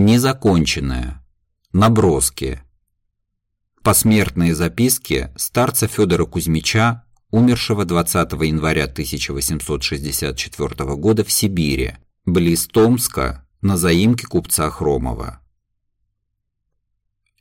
Незаконченное. Наброски. Посмертные записки старца Федора Кузьмича, умершего 20 января 1864 года в Сибири, близ Томска, на заимке купца Хромова.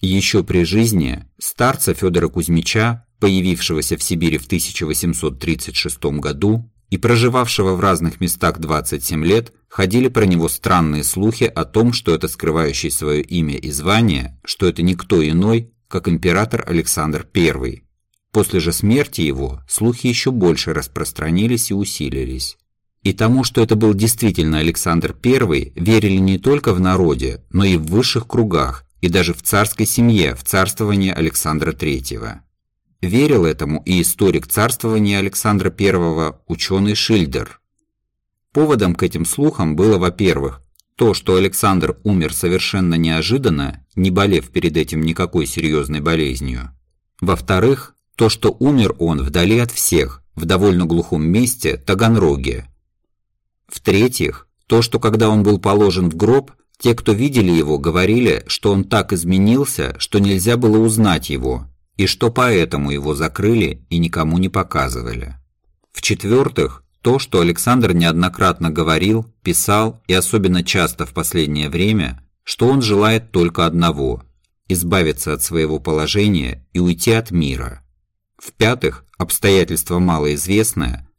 Еще при жизни старца Федора Кузьмича, появившегося в Сибири в 1836 году и проживавшего в разных местах 27 лет, ходили про него странные слухи о том, что это скрывающий свое имя и звание, что это никто иной, как император Александр I. После же смерти его слухи еще больше распространились и усилились. И тому, что это был действительно Александр I, верили не только в народе, но и в высших кругах, и даже в царской семье в царствовании Александра III. Верил этому и историк царствования Александра I, ученый Шильдер. Поводом к этим слухам было, во-первых, то, что Александр умер совершенно неожиданно, не болев перед этим никакой серьезной болезнью. Во-вторых, то, что умер он вдали от всех, в довольно глухом месте Таганроге. В-третьих, то, что когда он был положен в гроб, те, кто видели его, говорили, что он так изменился, что нельзя было узнать его, и что поэтому его закрыли и никому не показывали. В-четвертых, то, что Александр неоднократно говорил, писал и особенно часто в последнее время, что он желает только одного – избавиться от своего положения и уйти от мира. В-пятых, обстоятельство малоизвестное,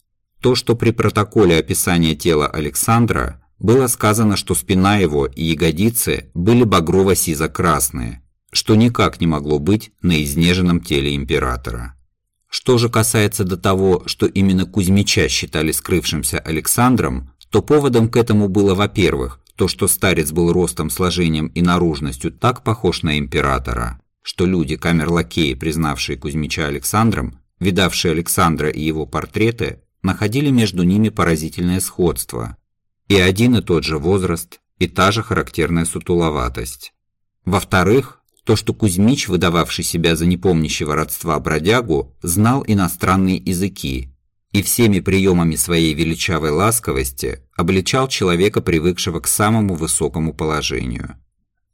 то, что при протоколе описания тела Александра было сказано, что спина его и ягодицы были багрово-сизо-красные, что никак не могло быть на изнеженном теле императора. Что же касается до того, что именно Кузьмича считали скрывшимся Александром, то поводом к этому было, во-первых, то, что старец был ростом, сложением и наружностью так похож на императора, что люди, камерлакеи, признавшие Кузьмича Александром, видавшие Александра и его портреты, находили между ними поразительное сходство, и один и тот же возраст, и та же характерная сутуловатость. Во-вторых, то, что Кузьмич, выдававший себя за непомнящего родства бродягу, знал иностранные языки и всеми приемами своей величавой ласковости обличал человека, привыкшего к самому высокому положению.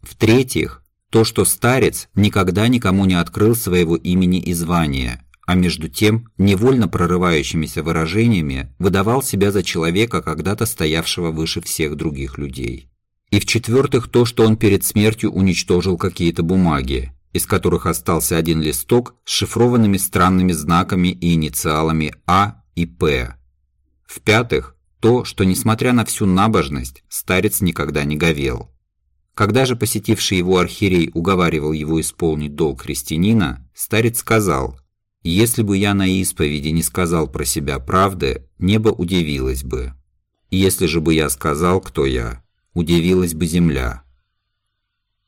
В-третьих, то, что старец никогда никому не открыл своего имени и звания, а между тем невольно прорывающимися выражениями выдавал себя за человека, когда-то стоявшего выше всех других людей. И в-четвертых, то, что он перед смертью уничтожил какие-то бумаги, из которых остался один листок с шифрованными странными знаками и инициалами А и П. В-пятых, то, что, несмотря на всю набожность, старец никогда не говел. Когда же посетивший его архиерей уговаривал его исполнить долг христианина, старец сказал – если бы я на исповеди не сказал про себя правды, небо удивилось бы. Если же бы я сказал, кто я, удивилась бы земля.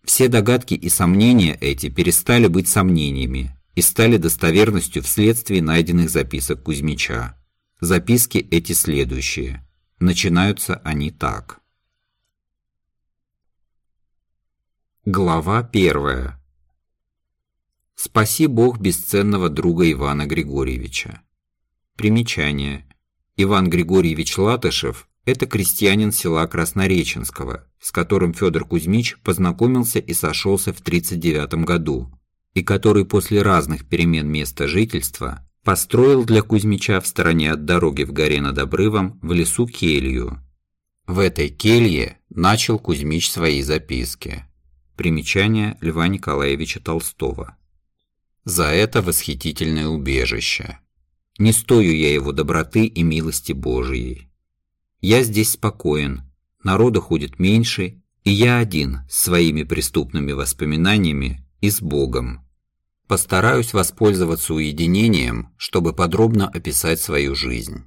Все догадки и сомнения эти перестали быть сомнениями и стали достоверностью вследствие найденных записок Кузьмича. Записки эти следующие. Начинаются они так. Глава первая. Спаси Бог бесценного друга Ивана Григорьевича. Примечание. Иван Григорьевич Латышев – это крестьянин села Краснореченского, с которым Федор Кузьмич познакомился и сошелся в 1939 году, и который после разных перемен места жительства построил для Кузьмича в стороне от дороги в горе над обрывом в лесу келью. В этой келье начал Кузьмич свои записки. Примечание Льва Николаевича Толстого за это восхитительное убежище. Не стою я его доброты и милости Божией. Я здесь спокоен, народа ходит меньше, и я один с своими преступными воспоминаниями и с Богом. Постараюсь воспользоваться уединением, чтобы подробно описать свою жизнь.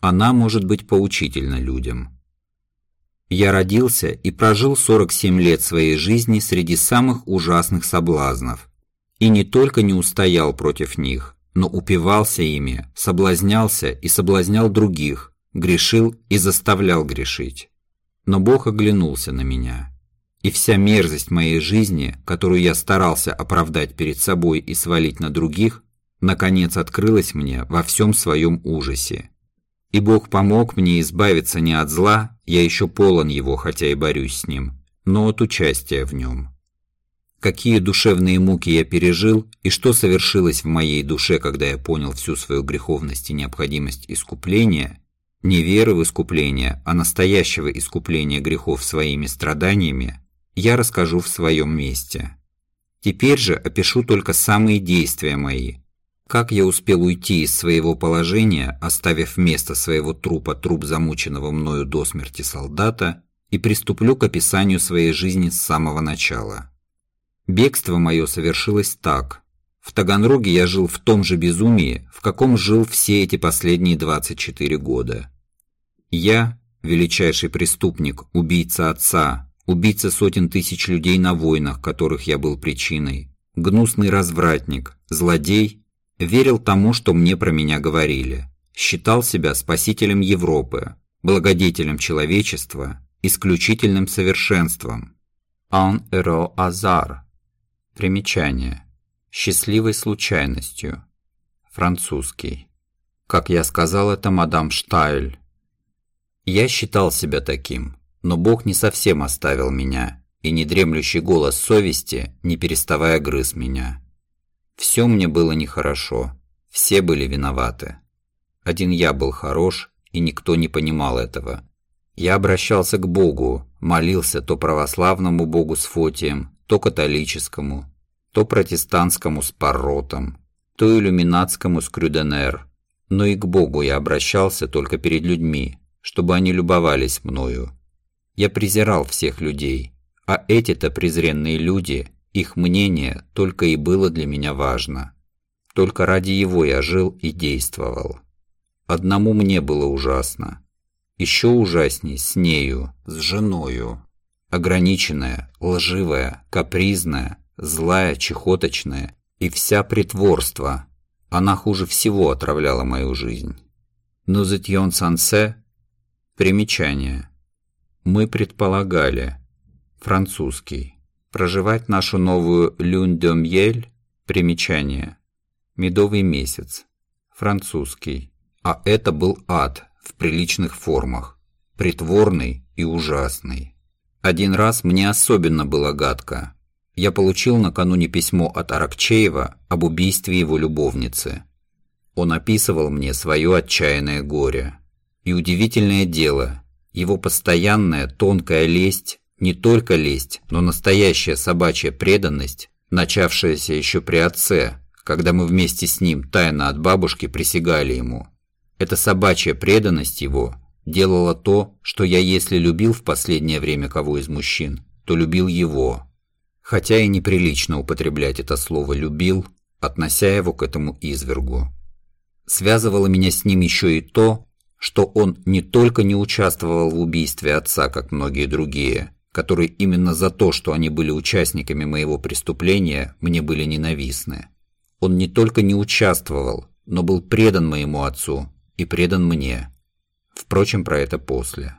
Она может быть поучительна людям. Я родился и прожил 47 лет своей жизни среди самых ужасных соблазнов – и не только не устоял против них, но упивался ими, соблазнялся и соблазнял других, грешил и заставлял грешить. Но Бог оглянулся на меня, и вся мерзость моей жизни, которую я старался оправдать перед собой и свалить на других, наконец открылась мне во всем своем ужасе. И Бог помог мне избавиться не от зла, я еще полон его, хотя и борюсь с ним, но от участия в нем. Какие душевные муки я пережил и что совершилось в моей душе, когда я понял всю свою греховность и необходимость искупления, не веры в искупление, а настоящего искупления грехов своими страданиями, я расскажу в своем месте. Теперь же опишу только самые действия мои. Как я успел уйти из своего положения, оставив вместо своего трупа труп замученного мною до смерти солдата, и приступлю к описанию своей жизни с самого начала. Бегство мое совершилось так. В Таганроге я жил в том же безумии, в каком жил все эти последние 24 года. Я, величайший преступник, убийца отца, убийца сотен тысяч людей на войнах, которых я был причиной, гнусный развратник, злодей, верил тому, что мне про меня говорили, считал себя спасителем Европы, благодетелем человечества, исключительным совершенством. «Un эро азар» Примечание. Счастливой случайностью. Французский. Как я сказал, это мадам Штайль. Я считал себя таким, но Бог не совсем оставил меня, и недремлющий голос совести, не переставая грыз меня. Все мне было нехорошо, все были виноваты. Один я был хорош, и никто не понимал этого. Я обращался к Богу, молился то православному Богу с Фотием, то католическому, то протестантскому с Парротом, то иллюминатскому с Крюденер. Но и к Богу я обращался только перед людьми, чтобы они любовались мною. Я презирал всех людей, а эти-то презренные люди, их мнение только и было для меня важно. Только ради его я жил и действовал. Одному мне было ужасно. Еще ужасней с нею, с женою. Ограниченная, лживая, капризная, злая, чехоточная и вся притворство. Она хуже всего отравляла мою жизнь. Но Зетьон Сансе Примечание. Мы предполагали. Французский. Проживать нашу новую люнь де мьель. Примечание. Медовый месяц. Французский. А это был ад в приличных формах. Притворный и ужасный. Один раз мне особенно было гадко. Я получил накануне письмо от Аракчеева об убийстве его любовницы. Он описывал мне свое отчаянное горе. И удивительное дело, его постоянная тонкая лесть, не только лесть, но настоящая собачья преданность, начавшаяся еще при отце, когда мы вместе с ним тайно от бабушки присягали ему. Эта собачья преданность его делала то, что я если любил в последнее время кого из мужчин, то любил его. Хотя и неприлично употреблять это слово «любил», относя его к этому извергу. Связывало меня с ним еще и то, что он не только не участвовал в убийстве отца, как многие другие, которые именно за то, что они были участниками моего преступления, мне были ненавистны. Он не только не участвовал, но был предан моему отцу и предан мне. Впрочем, про это после.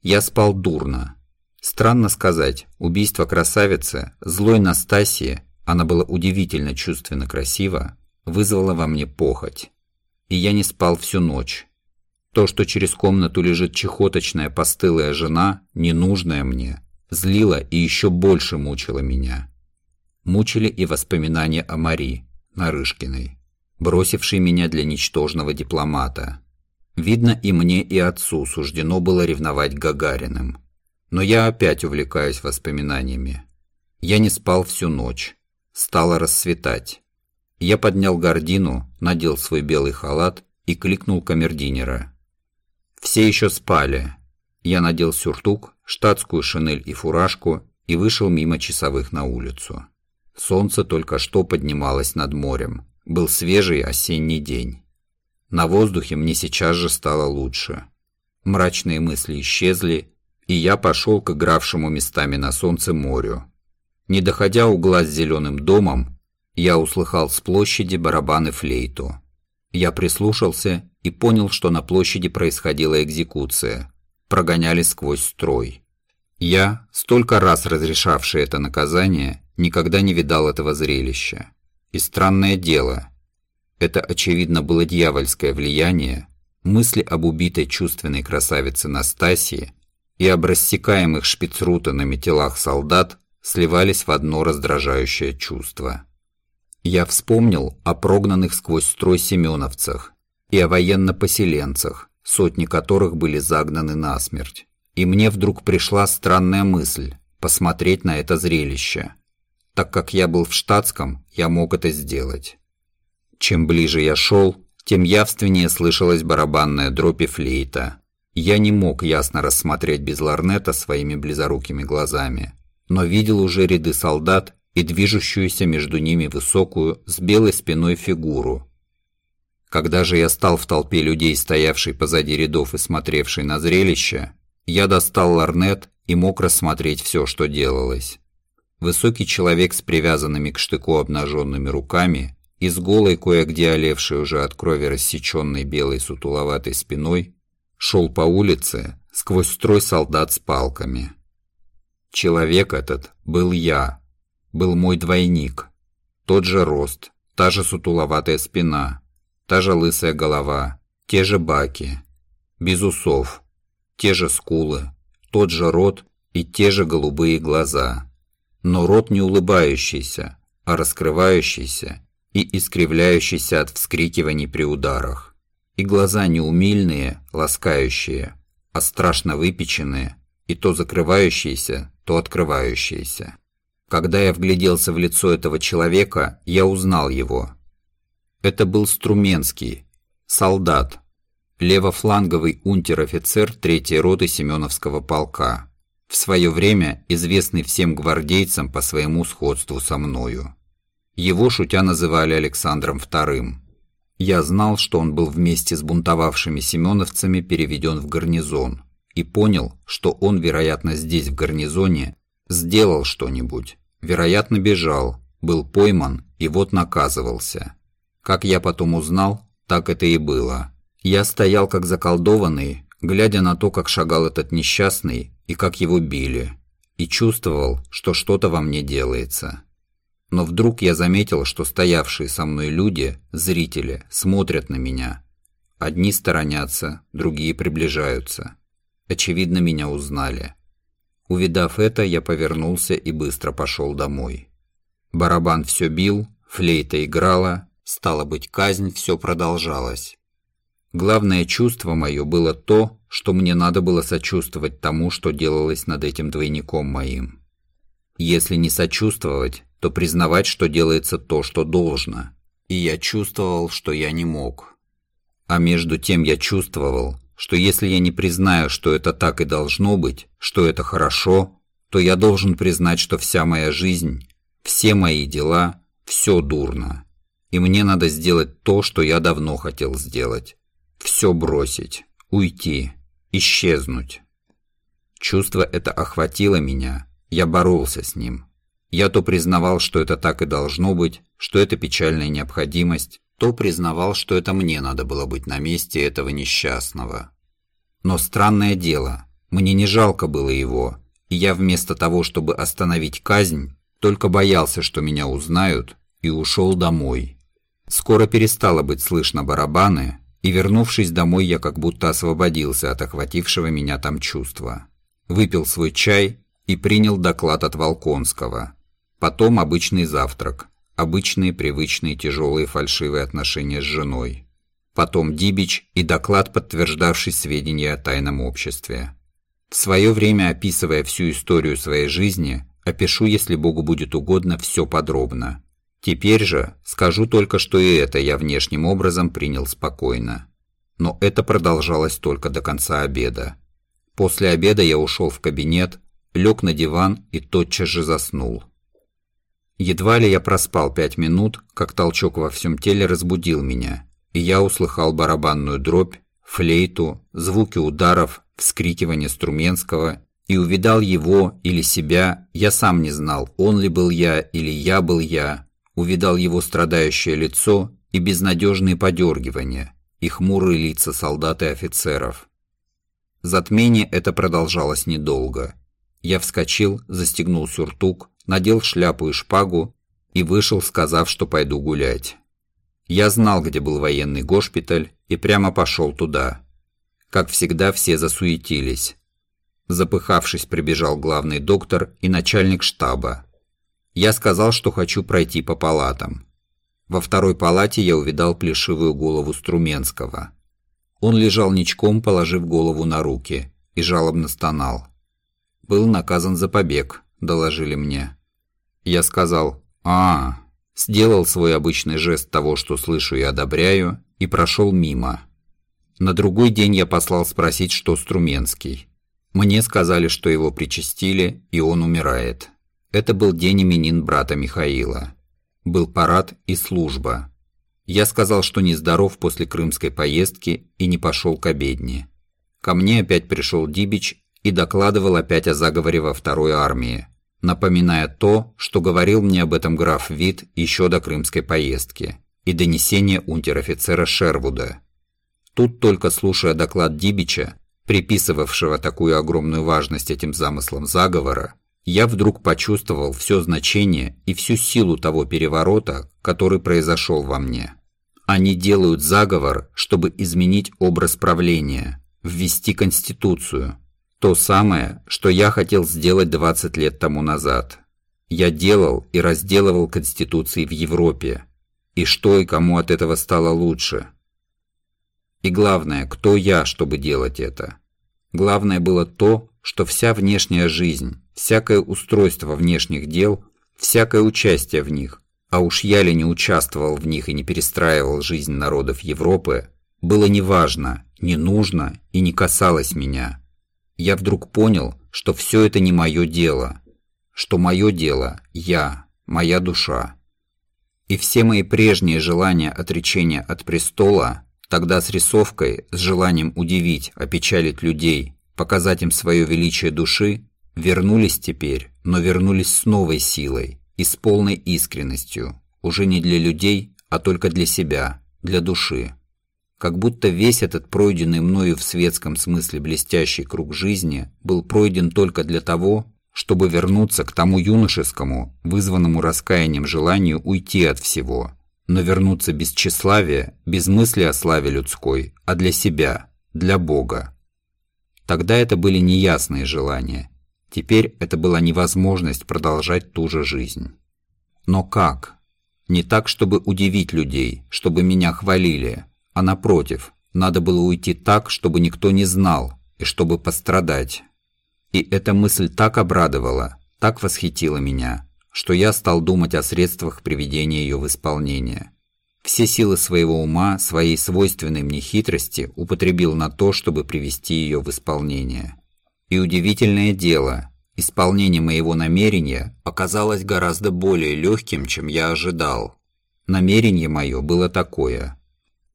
Я спал дурно. Странно сказать, убийство красавицы, злой Настасии, она была удивительно чувственно красива, вызвало во мне похоть. И я не спал всю ночь то, что через комнату лежит чехоточная постылая жена, ненужная мне, злило и еще больше мучило меня. Мучили и воспоминания о Мари, Нарышкиной, бросившей меня для ничтожного дипломата. Видно, и мне, и отцу суждено было ревновать Гагариным. Но я опять увлекаюсь воспоминаниями. Я не спал всю ночь. Стало рассветать. Я поднял гордину, надел свой белый халат и кликнул камердинера. Все еще спали. Я надел сюртук, штатскую шинель и фуражку и вышел мимо часовых на улицу. Солнце только что поднималось над морем. Был свежий осенний день. На воздухе мне сейчас же стало лучше. Мрачные мысли исчезли, и я пошел к игравшему местами на солнце морю. Не доходя угла с зеленым домом, я услыхал с площади барабаны флейту. Я прислушался и понял, что на площади происходила экзекуция. Прогоняли сквозь строй. Я, столько раз разрешавший это наказание, никогда не видал этого зрелища. И странное дело, это очевидно было дьявольское влияние, мысли об убитой чувственной красавице Настасии, и об рассекаемых шпицрутанами телах солдат сливались в одно раздражающее чувство. Я вспомнил о прогнанных сквозь строй семеновцах и о военно-поселенцах, сотни которых были загнаны насмерть. И мне вдруг пришла странная мысль посмотреть на это зрелище. Так как я был в штатском, я мог это сделать. Чем ближе я шел, тем явственнее слышалась барабанная дробь и флейта. Я не мог ясно рассмотреть без ларнета своими близорукими глазами, но видел уже ряды солдат и движущуюся между ними высокую с белой спиной фигуру. Когда же я стал в толпе людей, стоявшей позади рядов и смотревшей на зрелище, я достал ларнет и мог рассмотреть все, что делалось. Высокий человек с привязанными к штыку обнаженными руками и с голой, кое-где олевшей уже от крови рассеченной белой сутуловатой спиной, шел по улице сквозь строй солдат с палками. Человек этот был я, был мой двойник. Тот же рост, та же сутуловатая спина, та же лысая голова, те же баки, без усов, те же скулы, тот же рот и те же голубые глаза. Но рот не улыбающийся, а раскрывающийся и искривляющийся от вскрикиваний при ударах. И глаза не умильные, ласкающие, а страшно выпеченные, и то закрывающиеся, то открывающиеся. Когда я вгляделся в лицо этого человека, я узнал его. Это был Струменский, солдат, левофланговый унтер-офицер третьей роты Семеновского полка, в свое время известный всем гвардейцам по своему сходству со мною. Его шутя называли Александром II. Я знал, что он был вместе с бунтовавшими семеновцами переведен в гарнизон, и понял, что он, вероятно, здесь, в гарнизоне, сделал что-нибудь, вероятно, бежал, был пойман и вот наказывался. Как я потом узнал, так это и было. Я стоял как заколдованный, глядя на то, как шагал этот несчастный и как его били, и чувствовал, что что-то во мне делается. Но вдруг я заметил, что стоявшие со мной люди, зрители, смотрят на меня. Одни сторонятся, другие приближаются. Очевидно, меня узнали. Увидав это, я повернулся и быстро пошел домой. Барабан все бил, флейта играла, стало быть, казнь все продолжалась. Главное чувство мое было то, что мне надо было сочувствовать тому, что делалось над этим двойником моим. Если не сочувствовать, то признавать, что делается то, что должно. И я чувствовал, что я не мог. А между тем я чувствовал, что если я не признаю, что это так и должно быть, что это хорошо, то я должен признать, что вся моя жизнь, все мои дела, все дурно. И мне надо сделать то, что я давно хотел сделать все бросить, уйти, исчезнуть. Чувство это охватило меня, я боролся с ним. Я то признавал, что это так и должно быть, что это печальная необходимость, то признавал, что это мне надо было быть на месте этого несчастного. Но странное дело, мне не жалко было его, и я вместо того, чтобы остановить казнь, только боялся, что меня узнают, и ушел домой. Скоро перестало быть слышно барабаны, и вернувшись домой, я как будто освободился от охватившего меня там чувства. Выпил свой чай и принял доклад от Волконского. Потом обычный завтрак, обычные привычные тяжелые фальшивые отношения с женой. Потом Дибич и доклад, подтверждавший сведения о тайном обществе. В свое время, описывая всю историю своей жизни, опишу, если Богу будет угодно, все подробно. Теперь же скажу только, что и это я внешним образом принял спокойно. Но это продолжалось только до конца обеда. После обеда я ушел в кабинет, лег на диван и тотчас же заснул. Едва ли я проспал пять минут, как толчок во всем теле разбудил меня, и я услыхал барабанную дробь, флейту, звуки ударов, вскрикивание Струменского и увидал его или себя, я сам не знал, он ли был я или я был я, увидал его страдающее лицо и безнадежные подергивания, и хмурые лица солдат и офицеров. Затмение это продолжалось недолго. Я вскочил, застегнул сюртук, надел шляпу и шпагу и вышел, сказав, что пойду гулять. Я знал, где был военный госпиталь, и прямо пошел туда. Как всегда, все засуетились. Запыхавшись, прибежал главный доктор и начальник штаба. Я сказал, что хочу пройти по палатам. Во второй палате я увидал плешивую голову Струменского. Он лежал ничком, положив голову на руки, и жалобно стонал. «Был наказан за побег», – доложили мне. Я сказал «А, сделал свой обычный жест того, что слышу и одобряю, и прошел мимо. На другой день я послал спросить, что Струменский. Мне сказали, что его причастили, и он умирает. Это был день именин брата Михаила. Был парад и служба. Я сказал, что нездоров после крымской поездки и не пошел к обедне. Ко мне опять пришел Дибич и докладывал опять о заговоре во второй армии, напоминая то, что говорил мне об этом граф Вит еще до крымской поездки, и донесение унтер-офицера Шервуда. Тут только слушая доклад Дибича, приписывавшего такую огромную важность этим замыслам заговора, я вдруг почувствовал все значение и всю силу того переворота, который произошел во мне. Они делают заговор, чтобы изменить образ правления, ввести конституцию. То самое, что я хотел сделать 20 лет тому назад. Я делал и разделывал конституции в Европе. И что и кому от этого стало лучше? И главное, кто я, чтобы делать это? Главное было то, что вся внешняя жизнь, всякое устройство внешних дел, всякое участие в них, а уж я ли не участвовал в них и не перестраивал жизнь народов Европы, было неважно, не нужно и не касалось меня. Я вдруг понял, что все это не мое дело, что мое дело – я, моя душа. И все мои прежние желания отречения от престола Тогда с рисовкой, с желанием удивить, опечалить людей, показать им свое величие души, вернулись теперь, но вернулись с новой силой и с полной искренностью, уже не для людей, а только для себя, для души. Как будто весь этот пройденный мною в светском смысле блестящий круг жизни был пройден только для того, чтобы вернуться к тому юношескому, вызванному раскаянием желанию уйти от всего – но вернуться без тщеславия, без мысли о славе людской, а для себя, для Бога. Тогда это были неясные желания. Теперь это была невозможность продолжать ту же жизнь. Но как? Не так, чтобы удивить людей, чтобы меня хвалили, а напротив, надо было уйти так, чтобы никто не знал, и чтобы пострадать. И эта мысль так обрадовала, так восхитила меня, что я стал думать о средствах приведения ее в исполнение. Все силы своего ума, своей свойственной мне хитрости употребил на то, чтобы привести ее в исполнение. И удивительное дело, исполнение моего намерения оказалось гораздо более легким, чем я ожидал. Намерение мое было такое –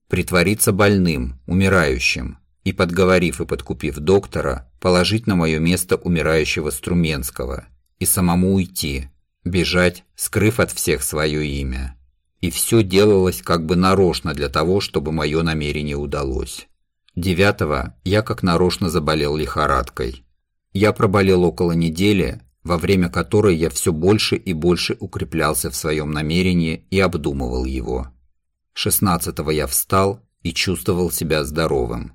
притвориться больным, умирающим, и, подговорив и подкупив доктора, положить на мое место умирающего Струменского и самому уйти – бежать, скрыв от всех свое имя. И все делалось как бы нарочно для того, чтобы мое намерение удалось. Девятого я как нарочно заболел лихорадкой. Я проболел около недели, во время которой я все больше и больше укреплялся в своем намерении и обдумывал его. Шестнадцатого я встал и чувствовал себя здоровым.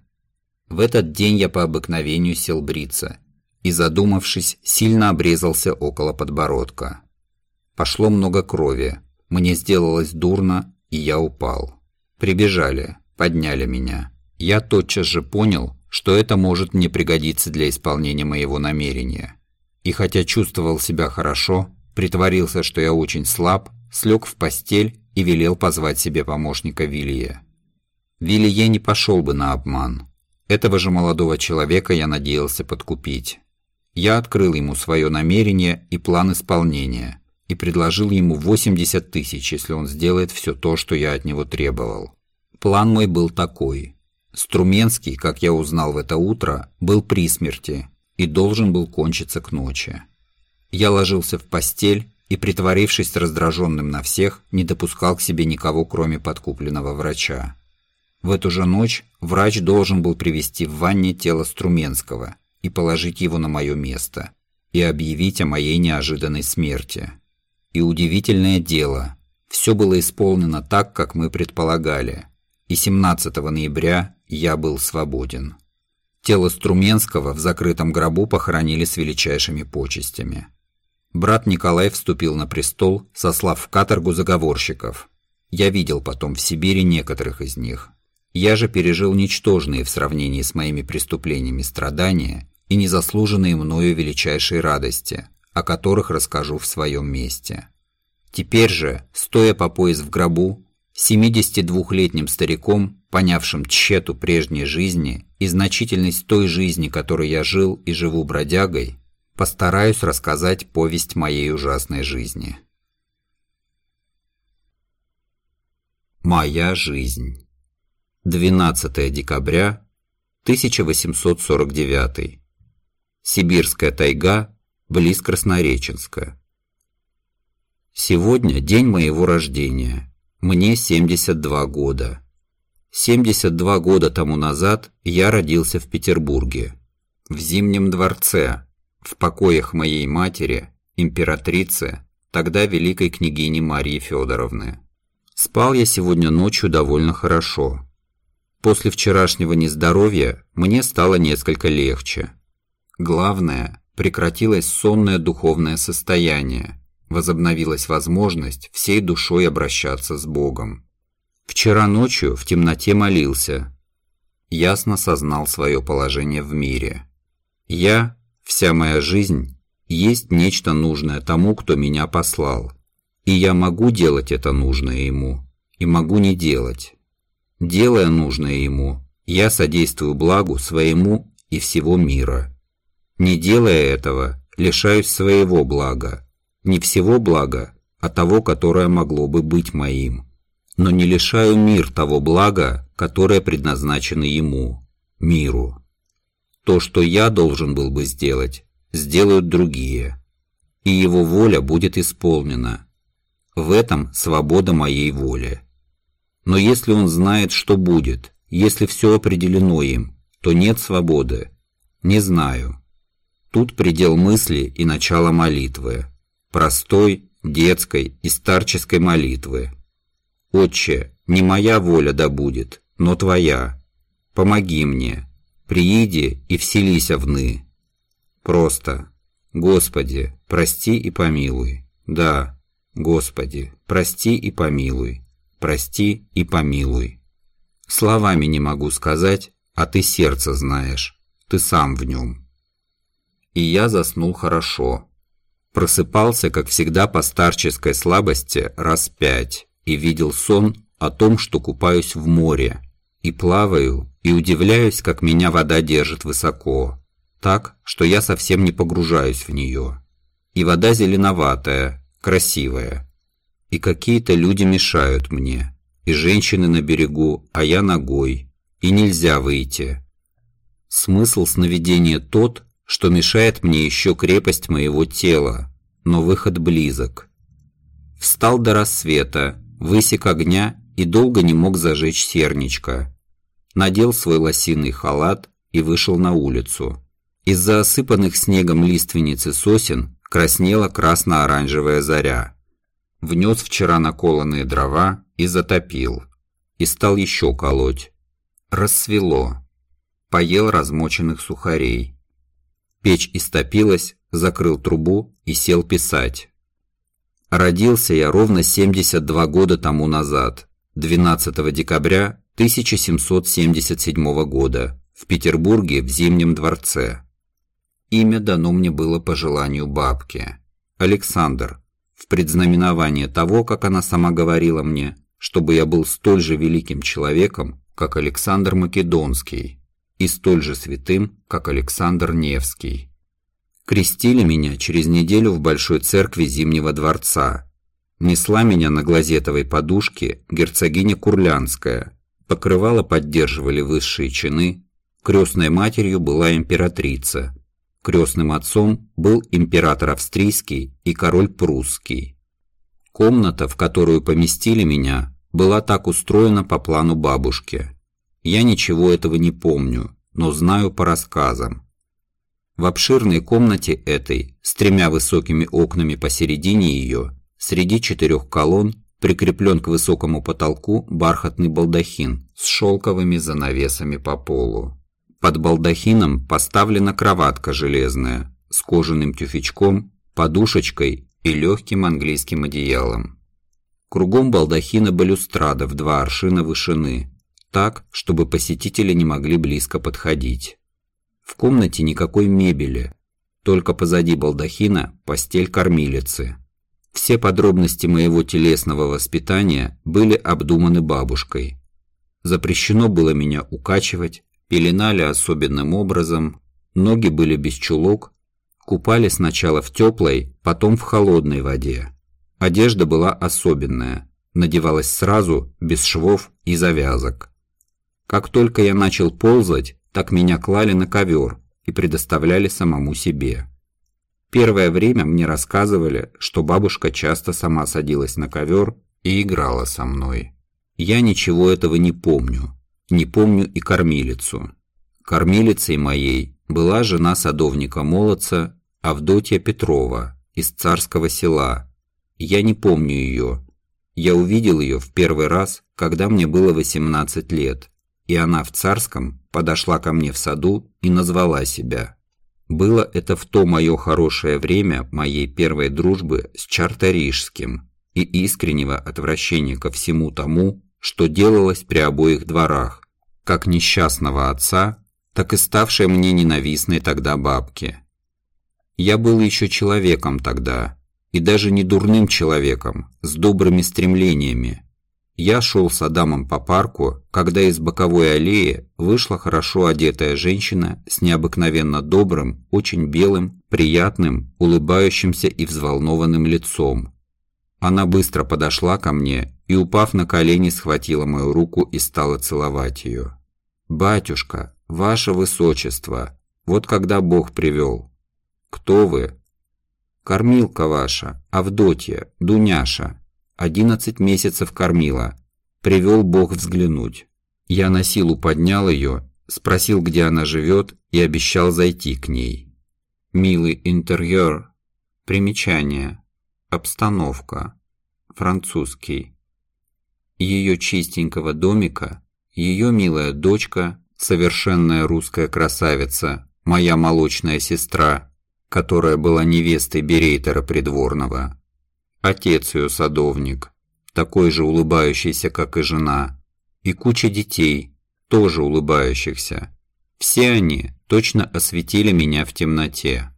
В этот день я по обыкновению сел бриться и, задумавшись, сильно обрезался около подбородка. Пошло много крови. Мне сделалось дурно, и я упал. Прибежали, подняли меня. Я тотчас же понял, что это может мне пригодиться для исполнения моего намерения. И хотя чувствовал себя хорошо, притворился, что я очень слаб, слег в постель и велел позвать себе помощника Вилье. Вилье не пошел бы на обман. Этого же молодого человека я надеялся подкупить. Я открыл ему свое намерение и план исполнения, и предложил ему 80 тысяч, если он сделает все то, что я от него требовал. План мой был такой. Струменский, как я узнал в это утро, был при смерти и должен был кончиться к ночи. Я ложился в постель и, притворившись раздраженным на всех, не допускал к себе никого, кроме подкупленного врача. В эту же ночь врач должен был привести в ванне тело Струменского и положить его на мое место и объявить о моей неожиданной смерти. И удивительное дело, все было исполнено так, как мы предполагали, и 17 ноября я был свободен. Тело Струменского в закрытом гробу похоронили с величайшими почестями. Брат Николай вступил на престол, сослав в каторгу заговорщиков. Я видел потом в Сибири некоторых из них. Я же пережил ничтожные в сравнении с моими преступлениями страдания и незаслуженные мною величайшие радости, о которых расскажу в своем месте. Теперь же, стоя по пояс в гробу, 72-летним стариком, понявшим тщету прежней жизни и значительность той жизни, которой я жил и живу бродягой, постараюсь рассказать повесть моей ужасной жизни. Моя жизнь. 12 декабря 1849. Сибирская тайга, близ Краснореченска. Сегодня день моего рождения. Мне 72 года. 72 года тому назад я родился в Петербурге, в Зимнем дворце, в покоях моей матери, императрицы, тогда великой княгини Марии Федоровны. Спал я сегодня ночью довольно хорошо. После вчерашнего нездоровья мне стало несколько легче. Главное, прекратилось сонное духовное состояние, возобновилась возможность всей душой обращаться с Богом. Вчера ночью в темноте молился. Ясно сознал свое положение в мире. Я, вся моя жизнь, есть нечто нужное тому, кто меня послал. И я могу делать это нужное ему, и могу не делать. Делая нужное ему, я содействую благу своему и всего мира. Не делая этого, лишаюсь своего блага. Не всего блага, а того, которое могло бы быть моим. Но не лишаю мир того блага, которое предназначено ему, миру. То, что я должен был бы сделать, сделают другие. И его воля будет исполнена. В этом свобода моей воли. Но если он знает, что будет, если все определено им, то нет свободы. Не знаю. Тут предел мысли и начало молитвы. Простой, детской и старческой молитвы. «Отче, не моя воля да будет, но твоя. Помоги мне, прииди и вселися вны». Просто. Господи, прости и помилуй. Да, Господи, прости и помилуй прости и помилуй. Словами не могу сказать, а ты сердце знаешь, ты сам в нем. И я заснул хорошо. Просыпался, как всегда, по старческой слабости раз пять и видел сон о том, что купаюсь в море, и плаваю, и удивляюсь, как меня вода держит высоко, так, что я совсем не погружаюсь в нее. И вода зеленоватая, красивая, и какие-то люди мешают мне. И женщины на берегу, а я ногой. И нельзя выйти. Смысл сновидения тот, что мешает мне еще крепость моего тела, но выход близок. Встал до рассвета, высек огня и долго не мог зажечь серничка. Надел свой лосиный халат и вышел на улицу. Из-за осыпанных снегом лиственницы сосен краснела красно-оранжевая заря внес вчера наколанные дрова и затопил. И стал еще колоть. Рассвело. Поел размоченных сухарей. Печь истопилась, закрыл трубу и сел писать. Родился я ровно 72 года тому назад, 12 декабря 1777 года, в Петербурге в Зимнем дворце. Имя дано мне было по желанию бабки. Александр, в предзнаменование того, как она сама говорила мне, чтобы я был столь же великим человеком, как Александр Македонский, и столь же святым, как Александр Невский. Крестили меня через неделю в Большой церкви Зимнего дворца. Несла меня на глазетовой подушке герцогиня Курлянская, покрывала поддерживали высшие чины, крестной матерью была императрица – Крестным отцом был император австрийский и король прусский. Комната, в которую поместили меня, была так устроена по плану бабушки. Я ничего этого не помню, но знаю по рассказам. В обширной комнате этой, с тремя высокими окнами посередине ее, среди четырех колонн, прикреплен к высокому потолку бархатный балдахин с шелковыми занавесами по полу. Под балдахином поставлена кроватка железная с кожаным тюфячком, подушечкой и легким английским одеялом. Кругом балдахина балюстрада в два аршина вышины, так, чтобы посетители не могли близко подходить. В комнате никакой мебели, только позади балдахина постель кормилицы. Все подробности моего телесного воспитания были обдуманы бабушкой. Запрещено было меня укачивать, пеленали особенным образом, ноги были без чулок, купали сначала в теплой, потом в холодной воде. Одежда была особенная, надевалась сразу, без швов и завязок. Как только я начал ползать, так меня клали на ковер и предоставляли самому себе. Первое время мне рассказывали, что бабушка часто сама садилась на ковер и играла со мной. Я ничего этого не помню. Не помню и кормилицу. Кормилицей моей была жена садовника-молодца Авдотья Петрова из царского села. Я не помню ее. Я увидел ее в первый раз, когда мне было 18 лет, и она в царском подошла ко мне в саду и назвала себя. Было это в то мое хорошее время моей первой дружбы с Чарторижским и искреннего отвращения ко всему тому, что делалось при обоих дворах, как несчастного отца, так и ставшей мне ненавистной тогда бабки. Я был еще человеком тогда, и даже не дурным человеком, с добрыми стремлениями, я шел с Адамом по парку, когда из боковой аллеи вышла хорошо одетая женщина с необыкновенно добрым, очень белым, приятным, улыбающимся и взволнованным лицом. Она быстро подошла ко мне и, упав на колени, схватила мою руку и стала целовать ее. «Батюшка, ваше высочество, вот когда Бог привел. Кто вы?» «Кормилка ваша, Авдотья, Дуняша, Одиннадцать месяцев кормила. Привел Бог взглянуть. Я на силу поднял ее, спросил, где она живет, и обещал зайти к ней. Милый интерьер. Примечание. Обстановка. Французский. Ее чистенького домика, ее милая дочка, совершенная русская красавица, моя молочная сестра, которая была невестой берейтера придворного, Отец ее садовник, такой же улыбающийся, как и жена, и куча детей, тоже улыбающихся. Все они точно осветили меня в темноте.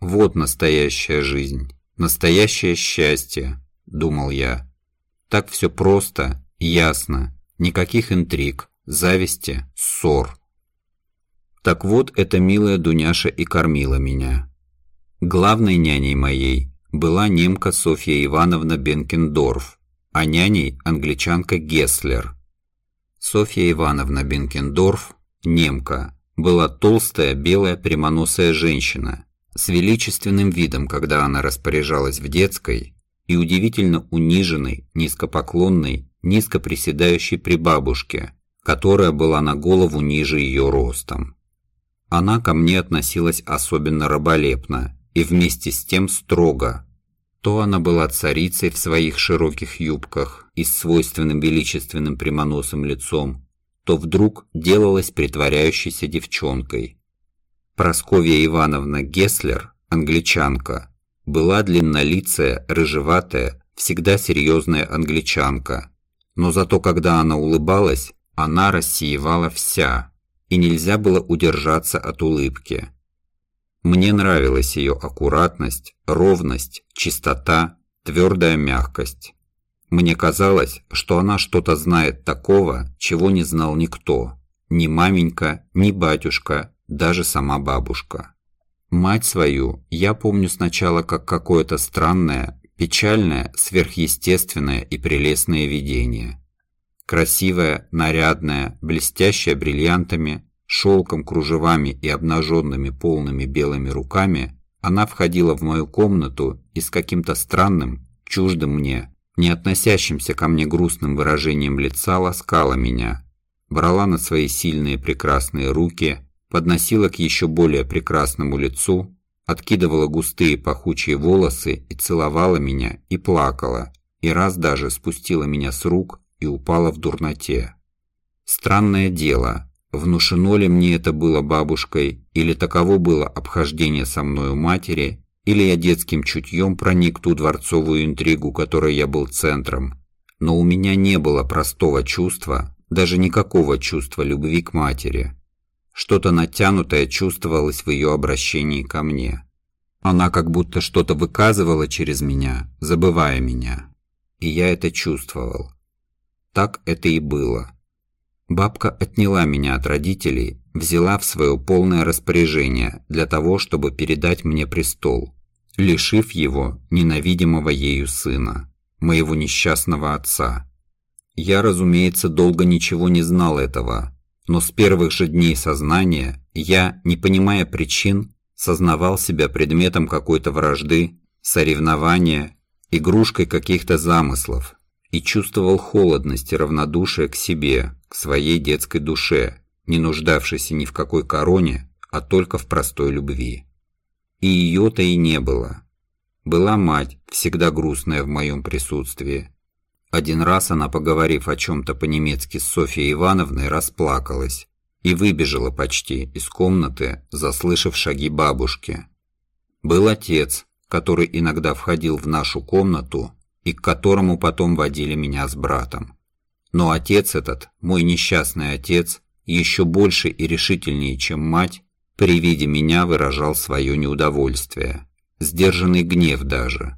Вот настоящая жизнь, настоящее счастье, думал я. Так все просто, ясно, никаких интриг, зависти, ссор. Так вот, эта милая Дуняша и кормила меня. Главной няней моей была немка Софья Ивановна Бенкендорф, а няней англичанка Гесслер. Софья Ивановна Бенкендорф, немка, была толстая, белая, прямоносая женщина, с величественным видом, когда она распоряжалась в детской, и удивительно униженной, низкопоклонной, низко приседающей при бабушке, которая была на голову ниже ее ростом. Она ко мне относилась особенно раболепно и вместе с тем строго, то она была царицей в своих широких юбках и с свойственным величественным прямоносым лицом, то вдруг делалась притворяющейся девчонкой. Просковья Ивановна Гесслер, англичанка, была длиннолицая, рыжеватая, всегда серьезная англичанка. Но зато когда она улыбалась, она рассеивала вся, и нельзя было удержаться от улыбки. Мне нравилась ее аккуратность, ровность, чистота, твердая мягкость. Мне казалось, что она что-то знает такого, чего не знал никто. Ни маменька, ни батюшка, даже сама бабушка. Мать свою я помню сначала как какое-то странное, печальное, сверхъестественное и прелестное видение. Красивая, нарядная, блестящая бриллиантами, шелком, кружевами и обнаженными полными белыми руками, она входила в мою комнату и с каким-то странным, чуждым мне, не относящимся ко мне грустным выражением лица ласкала меня, брала на свои сильные прекрасные руки, подносила к еще более прекрасному лицу, откидывала густые пахучие волосы и целовала меня и плакала, и раз даже спустила меня с рук и упала в дурноте. Странное дело, внушено ли мне это было бабушкой, или таково было обхождение со мною матери, или я детским чутьем проник ту дворцовую интригу, которой я был центром. Но у меня не было простого чувства, даже никакого чувства любви к матери. Что-то натянутое чувствовалось в ее обращении ко мне. Она как будто что-то выказывала через меня, забывая меня. И я это чувствовал. Так это и было. Бабка отняла меня от родителей, взяла в свое полное распоряжение для того, чтобы передать мне престол, лишив его ненавидимого ею сына, моего несчастного отца. Я, разумеется, долго ничего не знал этого, но с первых же дней сознания я, не понимая причин, сознавал себя предметом какой-то вражды, соревнования, игрушкой каких-то замыслов и чувствовал холодность и равнодушие к себе, к своей детской душе, не нуждавшейся ни в какой короне, а только в простой любви. И ее-то и не было. Была мать, всегда грустная в моем присутствии. Один раз она, поговорив о чем-то по-немецки с Софьей Ивановной, расплакалась и выбежала почти из комнаты, заслышав шаги бабушки. Был отец, который иногда входил в нашу комнату и к которому потом водили меня с братом. Но отец этот, мой несчастный отец, еще больше и решительнее, чем мать, при виде меня выражал свое неудовольствие, сдержанный гнев даже.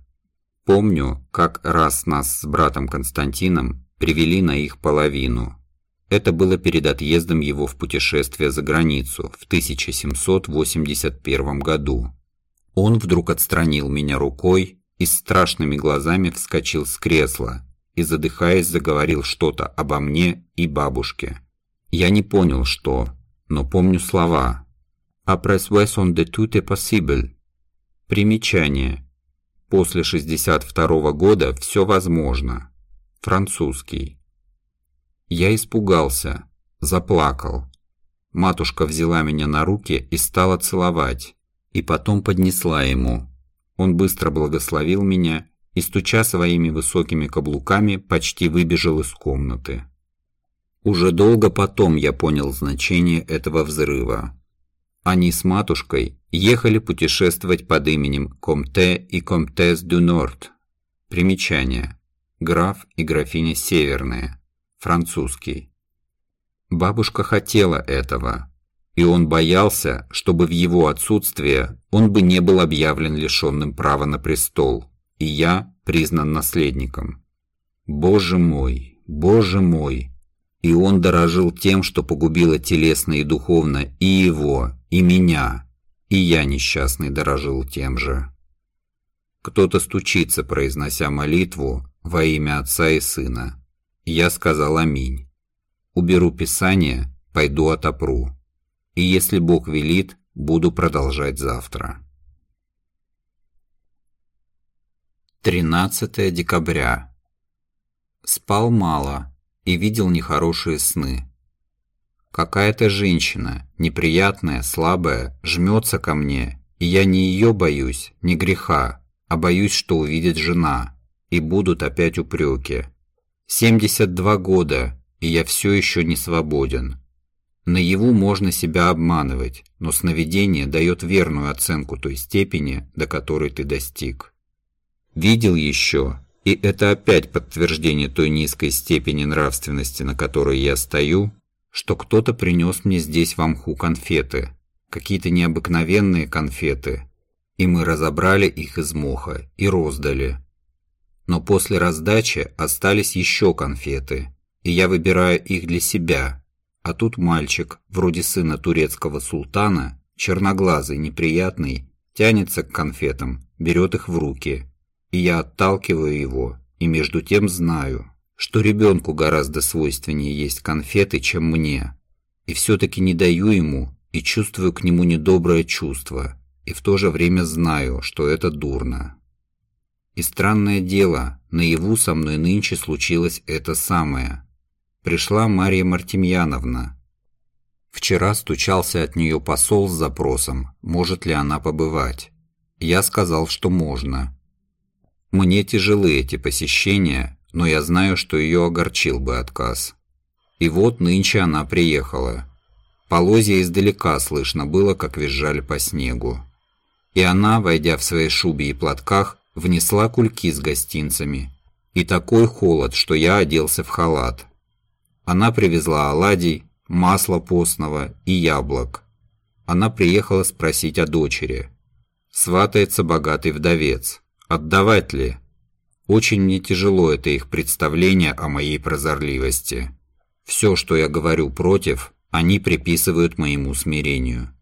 Помню, как раз нас с братом Константином привели на их половину. Это было перед отъездом его в путешествие за границу в 1781 году. Он вдруг отстранил меня рукой и страшными глазами вскочил с кресла и, задыхаясь, заговорил что-то обо мне и бабушке. Я не понял, что, но помню слова. «Après soixante de tout est possible». Примечание. После 62 года все возможно. Французский. Я испугался, заплакал. Матушка взяла меня на руки и стала целовать, и потом поднесла ему. Он быстро благословил меня и, стуча своими высокими каблуками, почти выбежал из комнаты. Уже долго потом я понял значение этого взрыва. Они с матушкой ехали путешествовать под именем Комте и Комтес дю Норд. Примечание. Граф и графиня Северные. Французский. Бабушка хотела этого, и он боялся, чтобы в его отсутствие он бы не был объявлен лишенным права на престол и я признан наследником. Боже мой, Боже мой! И он дорожил тем, что погубило телесно и духовно и его, и меня, и я несчастный дорожил тем же. Кто-то стучится, произнося молитву во имя Отца и Сына. Я сказал Аминь. Уберу Писание, пойду отопру. И если Бог велит, буду продолжать завтра. 13 декабря. Спал мало и видел нехорошие сны. Какая-то женщина, неприятная, слабая, жмется ко мне, и я не ее боюсь, не греха, а боюсь, что увидит жена, и будут опять упреки. 72 года, и я все еще не свободен. Наяву можно себя обманывать, но сновидение дает верную оценку той степени, до которой ты достиг. Видел еще, и это опять подтверждение той низкой степени нравственности, на которой я стою, что кто-то принес мне здесь в Амху конфеты, какие-то необыкновенные конфеты, и мы разобрали их из моха и роздали. Но после раздачи остались еще конфеты, и я выбираю их для себя, а тут мальчик, вроде сына турецкого султана, черноглазый, неприятный, тянется к конфетам, берет их в руки – и я отталкиваю его, и между тем знаю, что ребенку гораздо свойственнее есть конфеты, чем мне. И все-таки не даю ему и чувствую к нему недоброе чувство, и в то же время знаю, что это дурно. И странное дело, наяву со мной нынче случилось это самое. Пришла Мария Мартемьяновна. Вчера стучался от нее посол с запросом, может ли она побывать. Я сказал, что можно, мне тяжелы эти посещения, но я знаю, что ее огорчил бы отказ. И вот нынче она приехала. Полозья издалека слышно было, как визжали по снегу. И она, войдя в своей шубе и платках, внесла кульки с гостинцами. И такой холод, что я оделся в халат. Она привезла оладий, масло постного и яблок. Она приехала спросить о дочери. Сватается богатый вдовец. Отдавать ли? Очень мне тяжело это их представление о моей прозорливости. Все, что я говорю против, они приписывают моему смирению.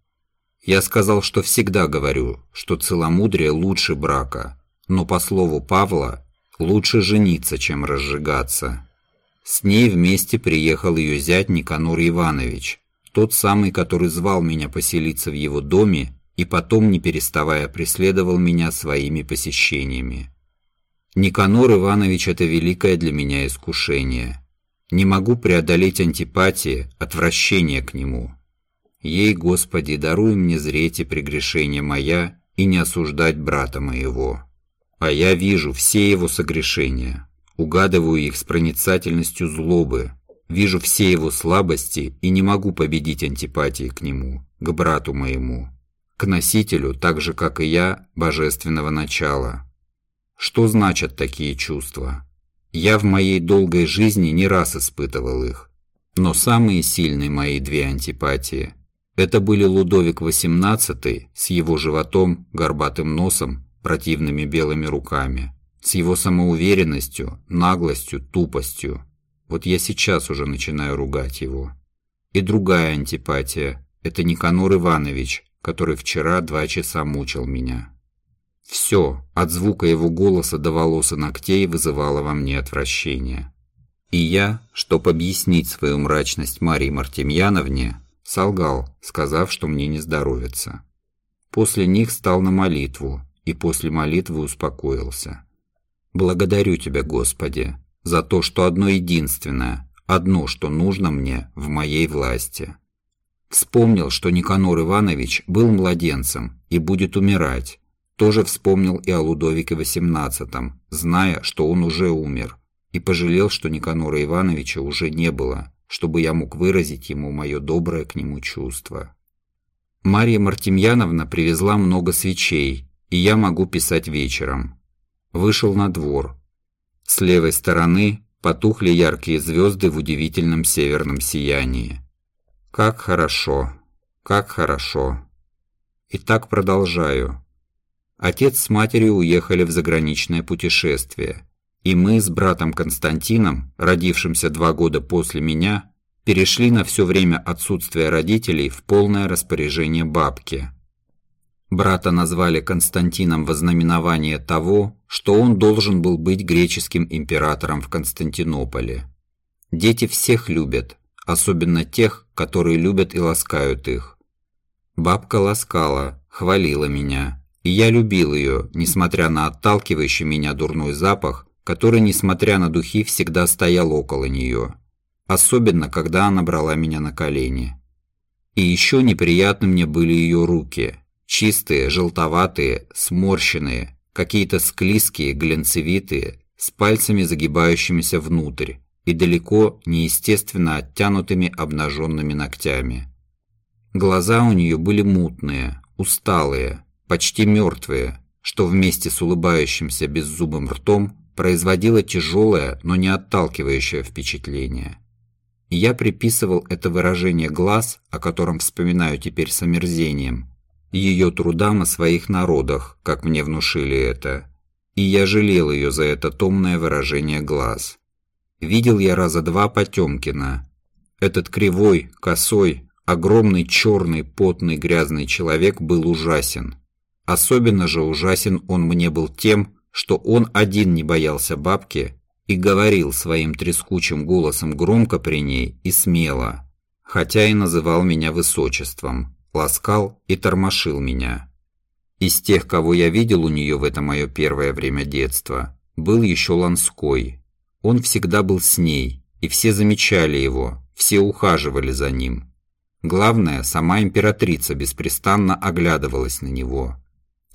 Я сказал, что всегда говорю, что целомудрие лучше брака, но по слову Павла, лучше жениться, чем разжигаться. С ней вместе приехал ее зять Никанор Иванович, тот самый, который звал меня поселиться в его доме и потом, не переставая, преследовал меня своими посещениями. Никанор Иванович – это великое для меня искушение. Не могу преодолеть антипатии, отвращение к нему. Ей, Господи, даруй мне зреть и прегрешения моя и не осуждать брата моего. А я вижу все его согрешения, угадываю их с проницательностью злобы, вижу все его слабости и не могу победить антипатии к нему, к брату моему, к носителю, так же, как и я, божественного начала. Что значат такие чувства? Я в моей долгой жизни не раз испытывал их. Но самые сильные мои две антипатии – это были Лудовик XVIII с его животом, горбатым носом, противными белыми руками, с его самоуверенностью, наглостью, тупостью. Вот я сейчас уже начинаю ругать его. И другая антипатия – это Никанор Иванович, который вчера два часа мучил меня. Все, от звука его голоса до волос и ногтей вызывало во мне отвращение. И я, чтобы объяснить свою мрачность Марии Мартемьяновне, солгал, сказав, что мне не здоровится. После них стал на молитву, и после молитвы успокоился. «Благодарю Тебя, Господи, за то, что одно единственное, одно, что нужно мне в моей власти». Вспомнил, что Никанор Иванович был младенцем и будет умирать, тоже вспомнил и о Лудовике XVIII, зная, что он уже умер, и пожалел, что Никанора Ивановича уже не было, чтобы я мог выразить ему мое доброе к нему чувство. Мария Мартемьяновна привезла много свечей, и я могу писать вечером. Вышел на двор. С левой стороны потухли яркие звезды в удивительном северном сиянии. Как хорошо, как хорошо. И так продолжаю. Отец с матерью уехали в заграничное путешествие, и мы с братом Константином, родившимся два года после меня, перешли на все время отсутствия родителей в полное распоряжение бабки. Брата назвали Константином во знаменование того, что он должен был быть греческим императором в Константинополе. Дети всех любят, особенно тех, которые любят и ласкают их. Бабка ласкала, хвалила меня, и я любил ее, несмотря на отталкивающий меня дурной запах, который, несмотря на духи, всегда стоял около нее. Особенно, когда она брала меня на колени. И еще неприятны мне были ее руки. Чистые, желтоватые, сморщенные, какие-то склизкие, глянцевитые, с пальцами загибающимися внутрь и далеко неестественно оттянутыми обнаженными ногтями. Глаза у нее были мутные, усталые, почти мертвые, что вместе с улыбающимся беззубым ртом производило тяжелое, но не отталкивающее впечатление. Я приписывал это выражение глаз, о котором вспоминаю теперь с омерзением, ее трудам о своих народах, как мне внушили это, и я жалел ее за это томное выражение глаз. Видел я раза два Потемкина. Этот кривой, косой, огромный черный, потный, грязный человек был ужасен. Особенно же ужасен он мне был тем, что он один не боялся бабки и говорил своим трескучим голосом громко при ней и смело, хотя и называл меня высочеством, ласкал и тормошил меня. Из тех, кого я видел у нее в это мое первое время детства, был еще Ланской. Он всегда был с ней, и все замечали его, все ухаживали за ним. Главное, сама императрица беспрестанно оглядывалась на него,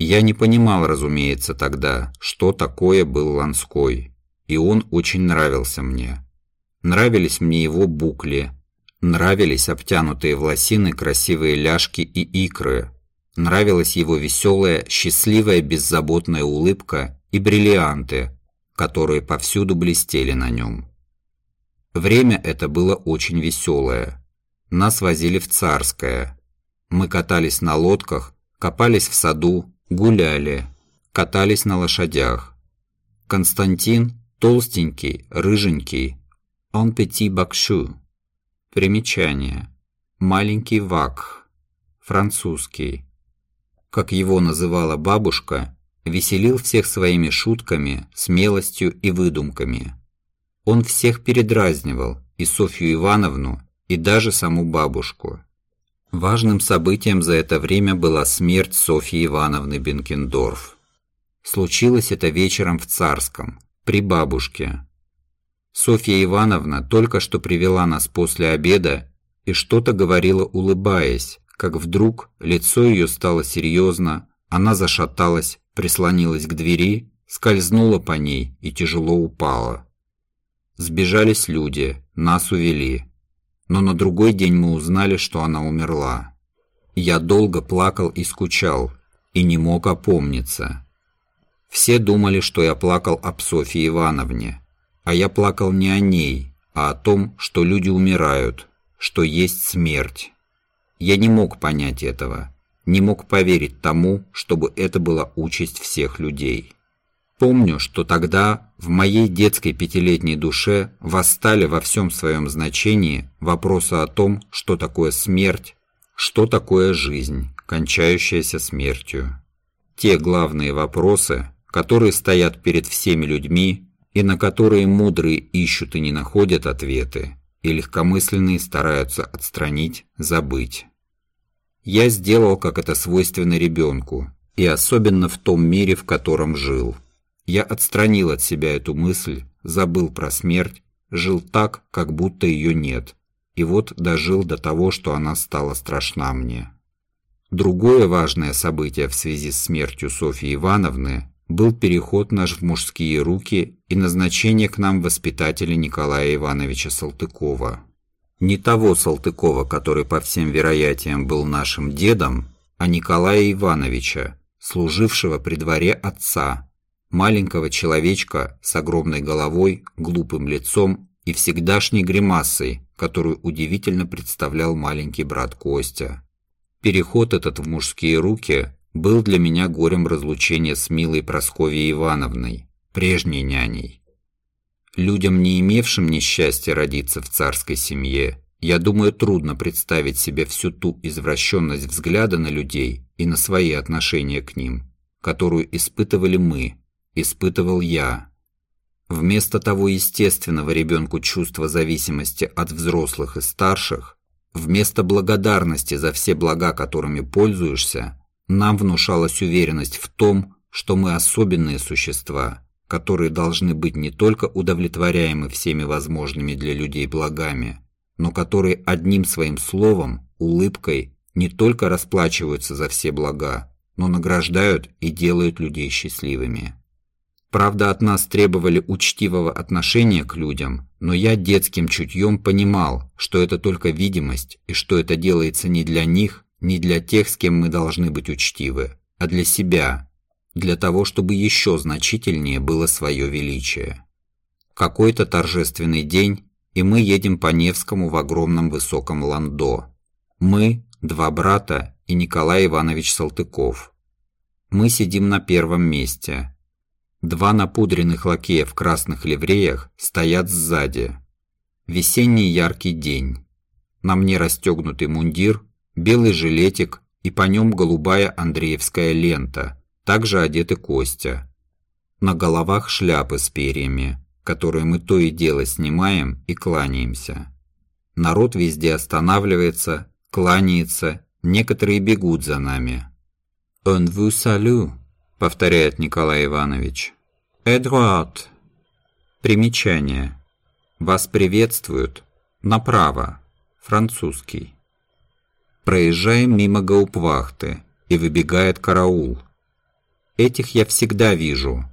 я не понимал, разумеется, тогда, что такое был Ланской, и он очень нравился мне. Нравились мне его букли, Нравились обтянутые в лосины красивые ляжки и икры. Нравилась его веселая, счастливая, беззаботная улыбка и бриллианты, которые повсюду блестели на нем. Время это было очень веселое. Нас возили в Царское. Мы катались на лодках, копались в саду, гуляли, катались на лошадях. Константин, толстенький, рыженький, он petit бакшу. Примечание. Маленький вак. Французский. Как его называла бабушка, веселил всех своими шутками, смелостью и выдумками. Он всех передразнивал, и Софью Ивановну, и даже саму бабушку. Важным событием за это время была смерть Софьи Ивановны Бенкендорф. Случилось это вечером в Царском, при бабушке. Софья Ивановна только что привела нас после обеда и что-то говорила, улыбаясь, как вдруг лицо ее стало серьезно, она зашаталась, прислонилась к двери, скользнула по ней и тяжело упала. Сбежались люди, нас увели. Но на другой день мы узнали, что она умерла. Я долго плакал и скучал, и не мог опомниться. Все думали, что я плакал об Софье Ивановне, а я плакал не о ней, а о том, что люди умирают, что есть смерть. Я не мог понять этого, не мог поверить тому, чтобы это была участь всех людей. Помню, что тогда в моей детской пятилетней душе восстали во всем своем значении вопросы о том, что такое смерть, что такое жизнь, кончающаяся смертью. Те главные вопросы, которые стоят перед всеми людьми и на которые мудрые ищут и не находят ответы, и легкомысленные стараются отстранить, забыть. Я сделал, как это свойственно ребенку, и особенно в том мире, в котором жил – я отстранил от себя эту мысль, забыл про смерть, жил так, как будто ее нет, и вот дожил до того, что она стала страшна мне. Другое важное событие в связи с смертью Софьи Ивановны был переход наш в мужские руки и назначение к нам воспитателя Николая Ивановича Салтыкова. Не того Салтыкова, который по всем вероятиям был нашим дедом, а Николая Ивановича, служившего при дворе отца, маленького человечка с огромной головой, глупым лицом и всегдашней гримасой, которую удивительно представлял маленький брат Костя. Переход этот в мужские руки был для меня горем разлучения с милой Прасковьей Ивановной, прежней няней. Людям, не имевшим несчастья родиться в царской семье, я думаю, трудно представить себе всю ту извращенность взгляда на людей и на свои отношения к ним, которую испытывали мы, испытывал я. Вместо того естественного ребенку чувства зависимости от взрослых и старших, вместо благодарности за все блага, которыми пользуешься, нам внушалась уверенность в том, что мы особенные существа, которые должны быть не только удовлетворяемы всеми возможными для людей благами, но которые одним своим словом, улыбкой не только расплачиваются за все блага, но награждают и делают людей счастливыми. Правда, от нас требовали учтивого отношения к людям, но я детским чутьем понимал, что это только видимость и что это делается не для них, не для тех, с кем мы должны быть учтивы, а для себя, для того, чтобы еще значительнее было свое величие. Какой-то торжественный день, и мы едем по Невскому в огромном высоком ландо. Мы, два брата и Николай Иванович Салтыков. Мы сидим на первом месте – Два напудренных лакея в красных ливреях стоят сзади. Весенний яркий день. На мне расстегнутый мундир, белый жилетик и по нем голубая андреевская лента, также одеты Костя. На головах шляпы с перьями, которые мы то и дело снимаем и кланяемся. Народ везде останавливается, кланяется, некоторые бегут за нами. «Он vous salue», повторяет Николай Иванович. «Эдуард». Примечание. Вас приветствуют. Направо. Французский. Проезжаем мимо гаупвахты, и выбегает караул. Этих я всегда вижу.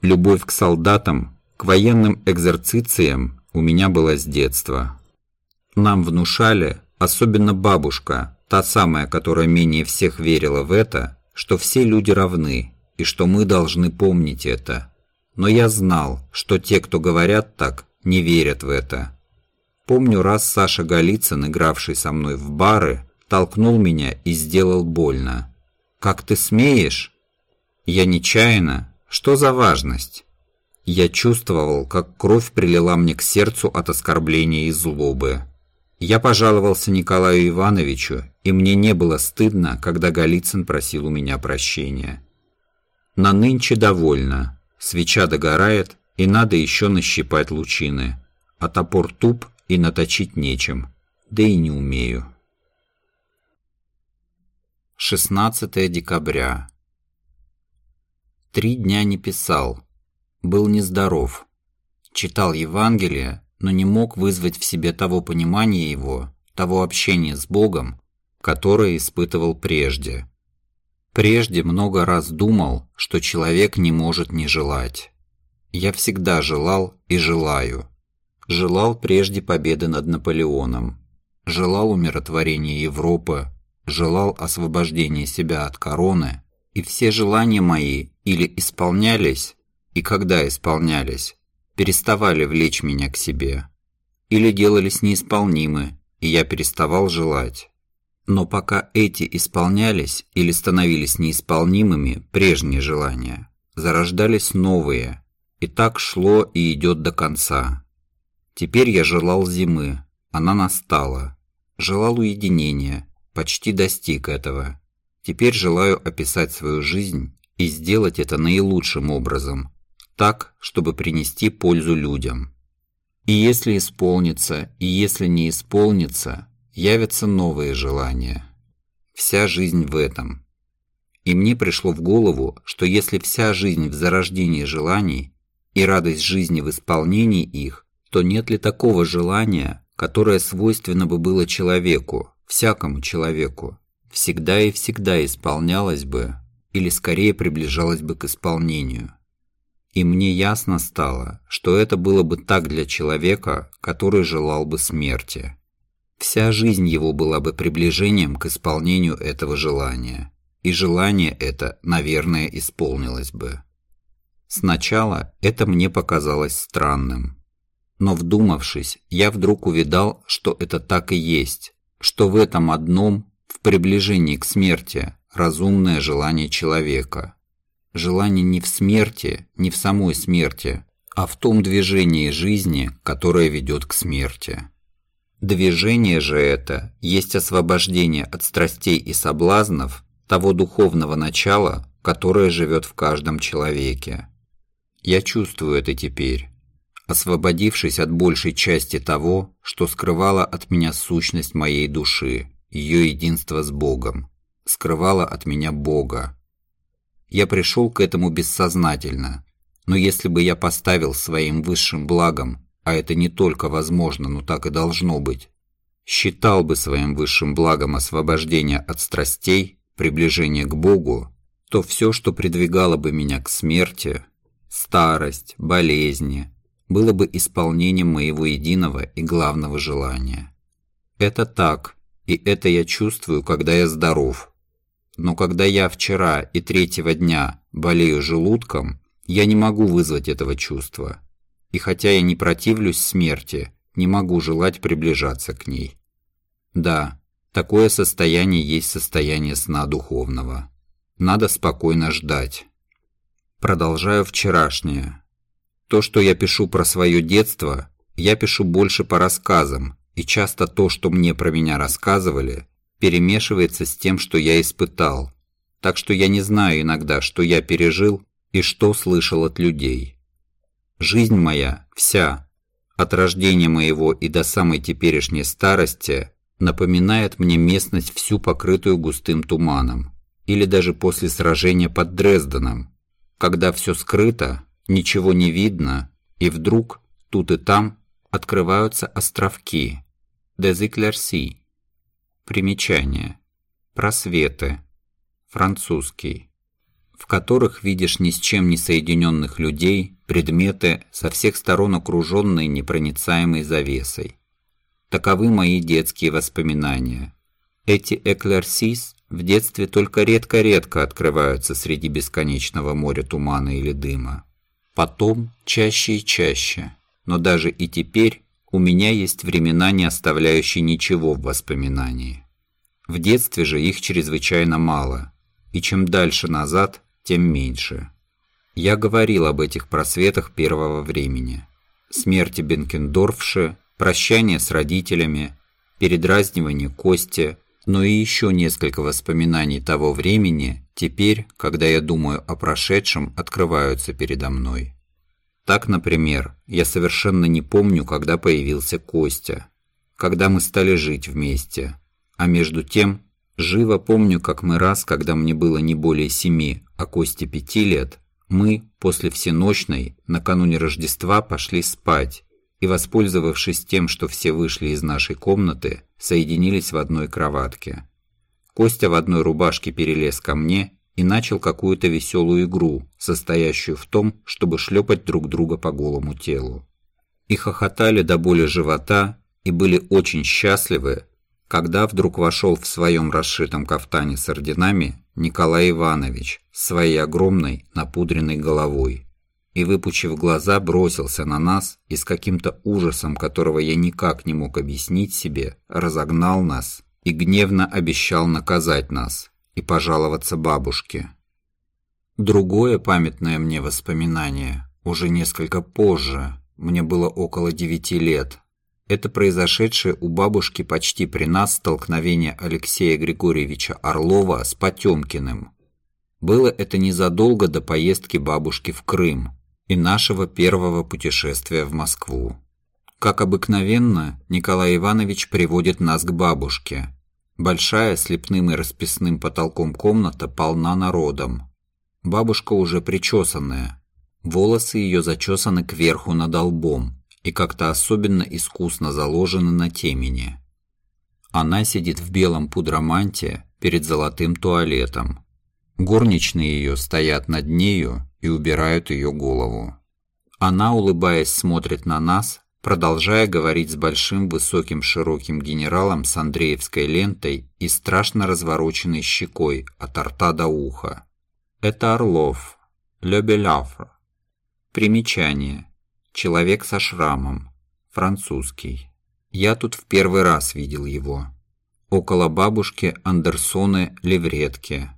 Любовь к солдатам, к военным экзерцициям у меня была с детства. Нам внушали, особенно бабушка, та самая, которая менее всех верила в это, что все люди равны и что мы должны помнить это. Но я знал, что те, кто говорят так, не верят в это. Помню раз Саша Голицын, игравший со мной в бары, толкнул меня и сделал больно. «Как ты смеешь?» «Я нечаянно. Что за важность?» Я чувствовал, как кровь прилила мне к сердцу от оскорбления и злобы. Я пожаловался Николаю Ивановичу, и мне не было стыдно, когда Голицын просил у меня прощения. На нынче довольно. Свеча догорает, и надо еще нащипать лучины. А топор туп и наточить нечем. Да и не умею. 16 декабря. Три дня не писал. Был нездоров. Читал Евангелие, но не мог вызвать в себе того понимания его, того общения с Богом, которое испытывал прежде. Прежде много раз думал, что человек не может не желать. Я всегда желал и желаю. Желал прежде победы над Наполеоном. Желал умиротворения Европы. Желал освобождения себя от короны. И все желания мои или исполнялись, и когда исполнялись, переставали влечь меня к себе. Или делались неисполнимы, и я переставал желать. Но пока эти исполнялись или становились неисполнимыми прежние желания, зарождались новые, и так шло и идет до конца. Теперь я желал зимы, она настала. Желал уединения, почти достиг этого. Теперь желаю описать свою жизнь и сделать это наилучшим образом, так, чтобы принести пользу людям. И если исполнится, и если не исполнится, явятся новые желания. Вся жизнь в этом. И мне пришло в голову, что если вся жизнь в зарождении желаний и радость жизни в исполнении их, то нет ли такого желания, которое свойственно бы было человеку, всякому человеку, всегда и всегда исполнялось бы, или скорее приближалось бы к исполнению. И мне ясно стало, что это было бы так для человека, который желал бы смерти. Вся жизнь его была бы приближением к исполнению этого желания. И желание это, наверное, исполнилось бы. Сначала это мне показалось странным. Но вдумавшись, я вдруг увидал, что это так и есть, что в этом одном, в приближении к смерти, разумное желание человека – Желание не в смерти, не в самой смерти, а в том движении жизни, которое ведет к смерти. Движение же это есть освобождение от страстей и соблазнов того духовного начала, которое живет в каждом человеке. Я чувствую это теперь, освободившись от большей части того, что скрывало от меня сущность моей души, ее единство с Богом, скрывало от меня Бога, я пришел к этому бессознательно. Но если бы я поставил своим высшим благом, а это не только возможно, но так и должно быть, считал бы своим высшим благом освобождение от страстей, приближение к Богу, то все, что придвигало бы меня к смерти, старость, болезни, было бы исполнением моего единого и главного желания. Это так, и это я чувствую, когда я здоров – но когда я вчера и третьего дня болею желудком, я не могу вызвать этого чувства. И хотя я не противлюсь смерти, не могу желать приближаться к ней. Да, такое состояние есть состояние сна духовного. Надо спокойно ждать. Продолжаю вчерашнее. То, что я пишу про свое детство, я пишу больше по рассказам, и часто то, что мне про меня рассказывали, перемешивается с тем, что я испытал. Так что я не знаю иногда, что я пережил и что слышал от людей. Жизнь моя вся, от рождения моего и до самой теперешней старости, напоминает мне местность всю покрытую густым туманом. Или даже после сражения под Дрезденом, когда все скрыто, ничего не видно, и вдруг, тут и там, открываются островки. Дезиклерси. Примечание. Просветы. Французский. В которых видишь ни с чем не соединенных людей, предметы, со всех сторон окруженные непроницаемой завесой. Таковы мои детские воспоминания. Эти эклерсис в детстве только редко-редко открываются среди бесконечного моря тумана или дыма. Потом чаще и чаще. Но даже и теперь у меня есть времена, не оставляющие ничего в воспоминании. В детстве же их чрезвычайно мало, и чем дальше назад, тем меньше. Я говорил об этих просветах первого времени. Смерти Бенкендорфши, прощание с родителями, передразнивание Кости, но и еще несколько воспоминаний того времени теперь, когда я думаю о прошедшем, открываются передо мной. Так, например, я совершенно не помню, когда появился Костя, когда мы стали жить вместе, а между тем живо помню, как мы раз, когда мне было не более семи, а Косте пяти лет, мы после всеночной, накануне Рождества, пошли спать и, воспользовавшись тем, что все вышли из нашей комнаты, соединились в одной кроватке. Костя в одной рубашке перелез ко мне и начал какую-то веселую игру, состоящую в том, чтобы шлепать друг друга по голому телу. И хохотали до боли живота, и были очень счастливы, когда вдруг вошел в своем расшитом кафтане с орденами Николай Иванович с своей огромной напудренной головой и, выпучив глаза, бросился на нас и с каким-то ужасом, которого я никак не мог объяснить себе, разогнал нас и гневно обещал наказать нас и пожаловаться бабушке. Другое памятное мне воспоминание, уже несколько позже, мне было около девяти лет. Это произошедшее у бабушки почти при нас столкновение Алексея Григорьевича Орлова с Потемкиным. Было это незадолго до поездки бабушки в Крым, и нашего первого путешествия в Москву. Как обыкновенно, Николай Иванович приводит нас к бабушке. Большая с лепным и расписным потолком комната полна народом. Бабушка уже причесанная. Волосы ее зачесаны кверху над лбом и как-то особенно искусно заложены на темени. Она сидит в белом пудроманте перед золотым туалетом. Горничные ее стоят над нею и убирают ее голову. Она, улыбаясь, смотрит на нас, продолжая говорить с большим высоким широким генералом с Андреевской лентой и страшно развороченной щекой от рта до уха. Это Орлов, Лебеляфр. Примечание. Человек со шрамом. Французский. Я тут в первый раз видел его. Около бабушки Андерсоны Левретки.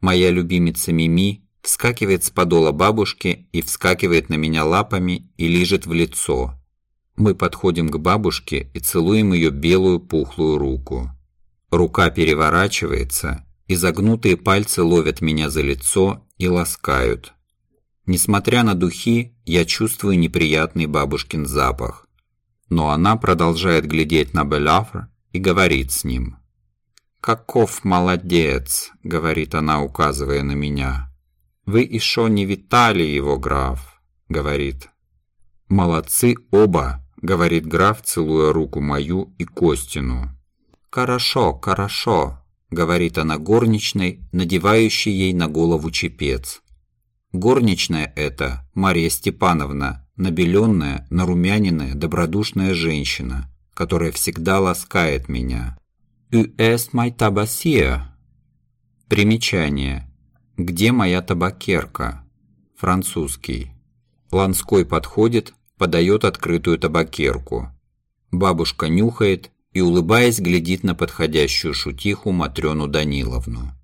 Моя любимица Мими вскакивает с подола бабушки и вскакивает на меня лапами и лижет в лицо. Мы подходим к бабушке и целуем ее белую пухлую руку. Рука переворачивается, и загнутые пальцы ловят меня за лицо и ласкают. Несмотря на духи, я чувствую неприятный бабушкин запах. Но она продолжает глядеть на Белафр и говорит с ним. «Каков молодец!» — говорит она, указывая на меня. «Вы еще не витали его, граф», — говорит. «Молодцы оба», — говорит граф, целуя руку мою и Костину. «Хорошо, хорошо», — говорит она горничной, надевающей ей на голову чепец. Горничная это Мария Степановна, набеленная, нарумяненная, добродушная женщина, которая всегда ласкает меня. «У эст май табасия». Примечание. «Где моя табакерка?» Французский. Ланской подходит, подает открытую табакерку. Бабушка нюхает и, улыбаясь, глядит на подходящую шутиху Матрёну Даниловну.